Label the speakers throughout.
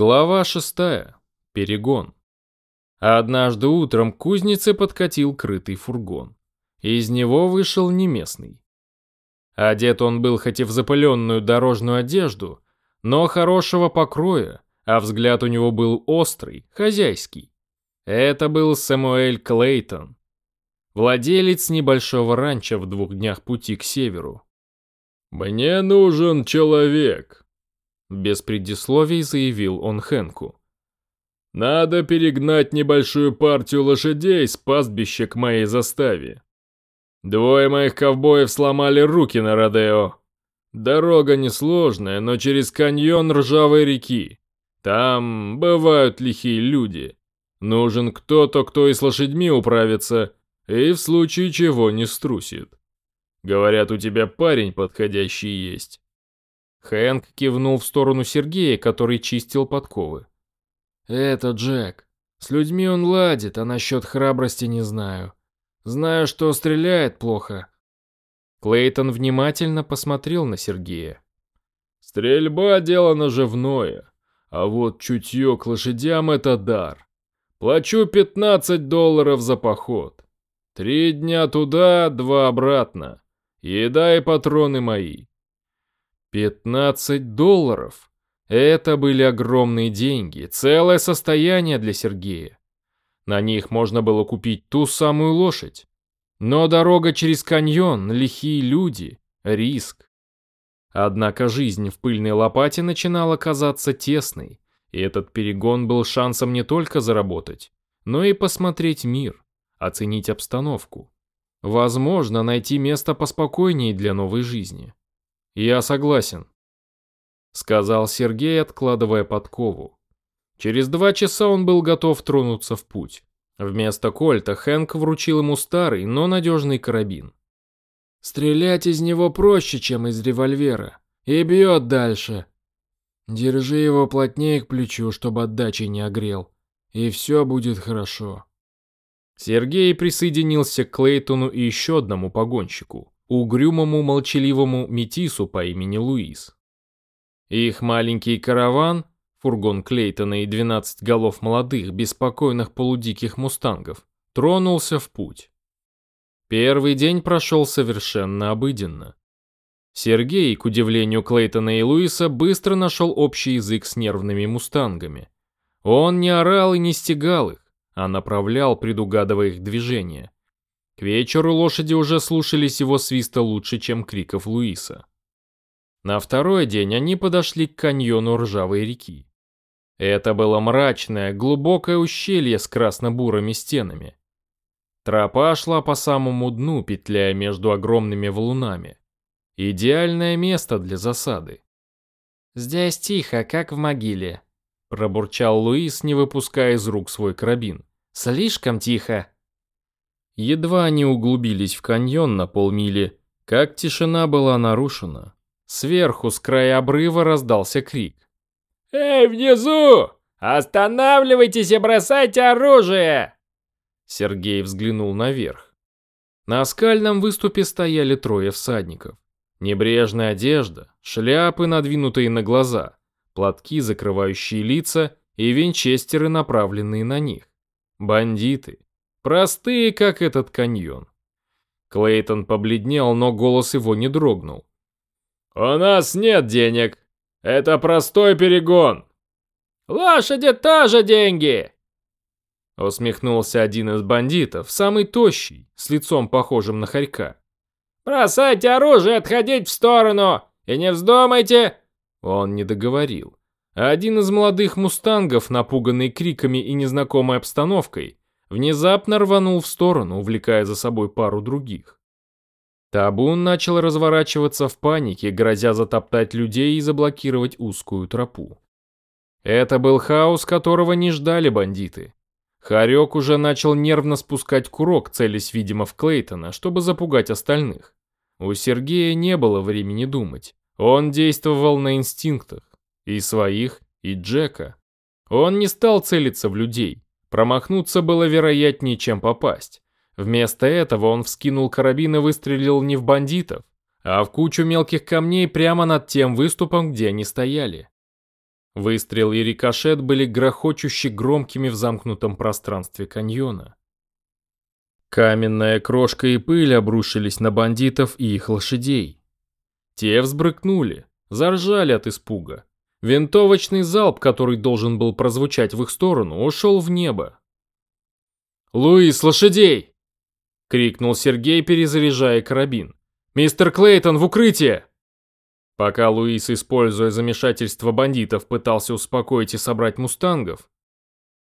Speaker 1: Глава шестая. Перегон. Однажды утром к кузнице подкатил крытый фургон. Из него вышел неместный. Одет он был хоть и в запыленную дорожную одежду, но хорошего покроя, а взгляд у него был острый, хозяйский. Это был Самуэль Клейтон, владелец небольшого ранчо в двух днях пути к северу.
Speaker 2: «Мне нужен человек»,
Speaker 1: без предисловий заявил он Хэнку.
Speaker 2: «Надо перегнать небольшую партию лошадей с пастбища к моей заставе. Двое моих ковбоев сломали руки на Родео. Дорога несложная, но через каньон ржавой реки. Там бывают лихие люди. Нужен кто-то, кто и с лошадьми управится, и в случае чего не струсит. Говорят, у тебя парень подходящий есть.
Speaker 1: Хэнк кивнул в сторону Сергея, который чистил подковы.
Speaker 3: «Это Джек. С людьми он ладит, а насчет храбрости не знаю. Знаю, что стреляет плохо».
Speaker 1: Клейтон внимательно посмотрел на Сергея.
Speaker 2: «Стрельба – дело наживное, а вот чутье к лошадям – это дар. Плачу 15 долларов за поход. Три дня туда, два обратно. Еда и патроны мои.
Speaker 1: 15 долларов. Это были огромные деньги, целое состояние для Сергея. На них можно было купить ту самую лошадь. Но дорога через каньон, лихие люди, риск. Однако жизнь в пыльной лопате начинала казаться тесной, и этот перегон был шансом не только заработать, но и посмотреть мир, оценить обстановку. Возможно, найти место поспокойнее для новой жизни. «Я согласен», — сказал Сергей, откладывая подкову. Через два часа он был готов тронуться в путь. Вместо кольта Хэнк вручил ему старый, но надежный карабин.
Speaker 3: «Стрелять из него проще, чем из револьвера. И бьет дальше. Держи его плотнее к плечу, чтобы отдачи не огрел. И все будет хорошо».
Speaker 1: Сергей присоединился к Клейтону и еще одному погонщику угрюмому молчаливому метису по имени Луис. Их маленький караван, фургон Клейтона и 12 голов молодых, беспокойных полудиких мустангов, тронулся в путь. Первый день прошел совершенно обыденно. Сергей, к удивлению Клейтона и Луиса, быстро нашел общий язык с нервными мустангами. Он не орал и не стегал их, а направлял, предугадывая их движения. К вечеру лошади уже слушались его свиста лучше, чем криков Луиса. На второй день они подошли к каньону ржавой реки. Это было мрачное, глубокое ущелье с красно-бурыми стенами. Тропа шла по самому дну, петляя между огромными валунами. Идеальное место для засады.
Speaker 3: «Здесь тихо, как в могиле», –
Speaker 1: пробурчал Луис, не выпуская из рук свой карабин.
Speaker 3: «Слишком тихо».
Speaker 1: Едва они углубились в каньон на полмили, как тишина была нарушена. Сверху, с края обрыва, раздался крик.
Speaker 4: «Эй, внизу! Останавливайтесь и бросайте оружие!»
Speaker 1: Сергей взглянул наверх. На скальном выступе стояли трое всадников. Небрежная одежда, шляпы, надвинутые на глаза, платки, закрывающие лица, и винчестеры, направленные на них. Бандиты. Простые, как этот каньон. Клейтон побледнел, но голос его не дрогнул.
Speaker 2: «У нас нет денег. Это простой перегон».
Speaker 4: «Лошади тоже деньги!»
Speaker 1: Усмехнулся один из бандитов, самый тощий, с лицом похожим на хорька.
Speaker 4: «Бросайте оружие, отходить в сторону! И не вздумайте!»
Speaker 1: Он не договорил. Один из молодых мустангов, напуганный криками и незнакомой обстановкой, внезапно рванул в сторону, увлекая за собой пару других. Табун начал разворачиваться в панике, грозя затоптать людей и заблокировать узкую тропу. Это был хаос, которого не ждали бандиты. Харек уже начал нервно спускать курок, целясь, видимо, в Клейтона, чтобы запугать остальных. У Сергея не было времени думать. Он действовал на инстинктах. И своих, и Джека. Он не стал целиться в людей. Промахнуться было вероятнее, чем попасть. Вместо этого он вскинул карабин и выстрелил не в бандитов, а в кучу мелких камней прямо над тем выступом, где они стояли. Выстрел и рикошет были грохочуще громкими в замкнутом пространстве каньона. Каменная крошка и пыль обрушились на бандитов и их лошадей. Те взбрыкнули, заржали от испуга. Винтовочный залп, который должен был прозвучать в их сторону, ушел в небо. «Луис, лошадей!» — крикнул Сергей, перезаряжая карабин. «Мистер Клейтон, в укрытие!» Пока Луис, используя замешательство бандитов, пытался успокоить и собрать мустангов,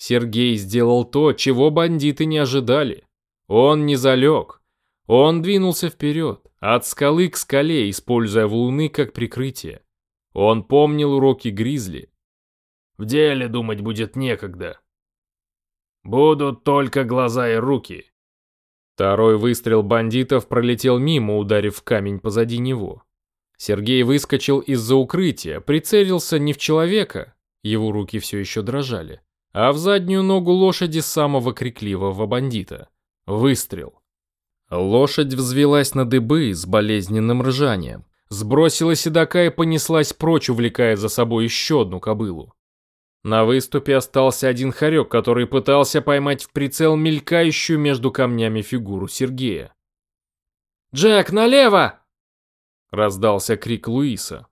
Speaker 1: Сергей сделал то, чего бандиты не ожидали. Он не залег. Он двинулся вперед, от скалы к скале, используя валуны как прикрытие. Он помнил уроки Гризли. В деле думать будет некогда. Будут только глаза и руки. Второй выстрел бандитов пролетел мимо, ударив в камень позади него. Сергей выскочил из-за укрытия, прицелился не в человека, его руки все еще дрожали, а в заднюю ногу лошади самого крикливого бандита. Выстрел. Лошадь взвелась на дыбы с болезненным ржанием, сбросила седока и понеслась прочь, увлекая за собой еще одну кобылу. На выступе остался один хорек, который пытался поймать в прицел мелькающую между камнями фигуру Сергея. «Джек, налево!» — раздался крик Луиса.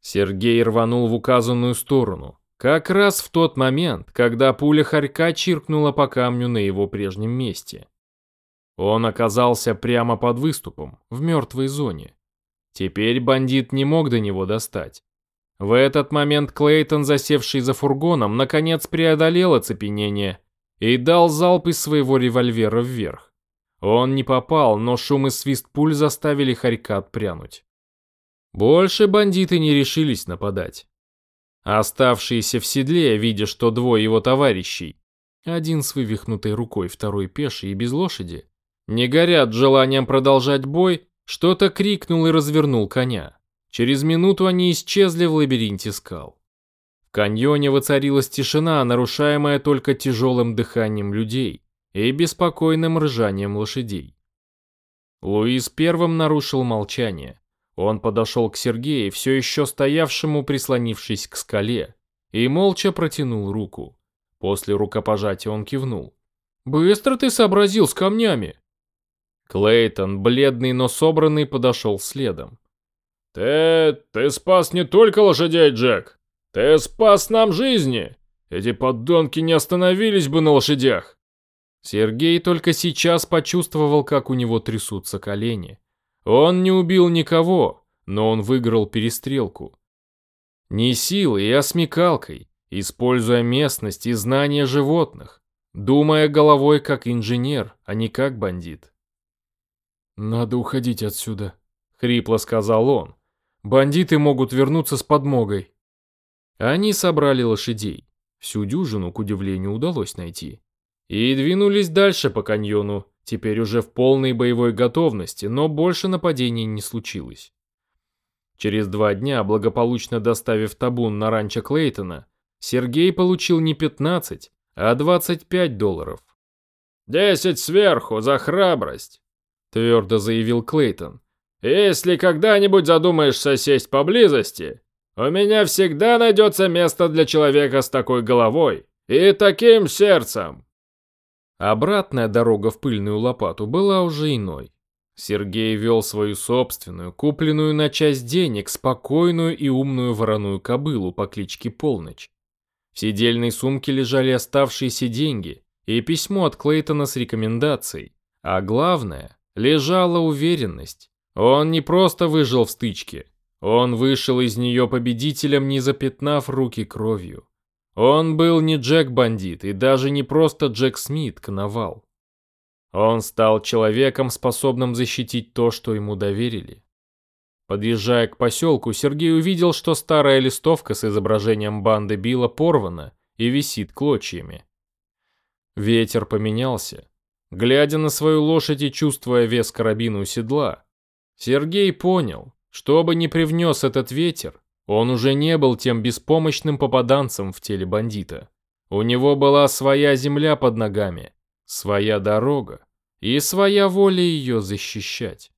Speaker 1: Сергей рванул в указанную сторону, как раз в тот момент, когда пуля хорька чиркнула по камню на его прежнем месте. Он оказался прямо под выступом, в мертвой зоне. Теперь бандит не мог до него достать. В этот момент Клейтон, засевший за фургоном, наконец преодолел оцепенение и дал залп из своего револьвера вверх. Он не попал, но шум и свист пуль заставили Харька отпрянуть. Больше бандиты не решились нападать. Оставшиеся в седле, видя, что двое его товарищей, один с вывихнутой рукой, второй пеший и без лошади, не горят желанием продолжать бой, что-то крикнул и развернул коня. Через минуту они исчезли в лабиринте скал. В каньоне воцарилась тишина, нарушаемая только тяжелым дыханием людей и беспокойным ржанием лошадей. Луис первым нарушил молчание. Он подошел к Сергею, все еще стоявшему, прислонившись к скале, и молча протянул руку. После рукопожатия он кивнул. «Быстро ты сообразил с камнями!» Клейтон, бледный, но собранный, подошел следом.
Speaker 2: «Ты... ты спас не только лошадей, Джек! Ты спас нам жизни! Эти подонки не остановились бы на лошадях!»
Speaker 1: Сергей только сейчас почувствовал, как у него трясутся колени. Он не убил никого, но он выиграл перестрелку. Не силой, а смекалкой, используя местность и знания животных, думая головой как инженер, а не как бандит. «Надо уходить отсюда», — хрипло сказал он. «Бандиты могут вернуться с подмогой». Они собрали лошадей. Всю дюжину, к удивлению, удалось найти. И двинулись дальше по каньону, теперь уже в полной боевой готовности, но больше нападений не случилось. Через два дня, благополучно доставив табун на ранчо Клейтона, Сергей получил не 15, а 25 долларов.
Speaker 2: «Десять сверху за храбрость!»
Speaker 1: Твердо заявил Клейтон.
Speaker 2: «Если когда-нибудь задумаешься сесть поблизости, у меня всегда найдется место для человека с такой головой и таким сердцем».
Speaker 1: Обратная дорога в пыльную лопату была уже иной. Сергей вел свою собственную, купленную на часть денег, спокойную и умную вороную кобылу по кличке Полночь. В сидельной сумке лежали оставшиеся деньги и письмо от Клейтона с рекомендацией. А главное, лежала уверенность. Он не просто выжил в стычке. Он вышел из нее победителем, не запятнав руки кровью. Он был не Джек-бандит и даже не просто Джек Смит, коновал. Он стал человеком, способным защитить то, что ему доверили. Подъезжая к поселку, Сергей увидел, что старая листовка с изображением банды Билла порвана и висит клочьями. Ветер поменялся. Глядя на свою лошадь и чувствуя вес карабина у седла, Сергей понял, что бы ни привнес этот ветер, он уже не был тем беспомощным попаданцем в теле бандита. У него была своя земля под ногами, своя дорога и своя воля ее защищать.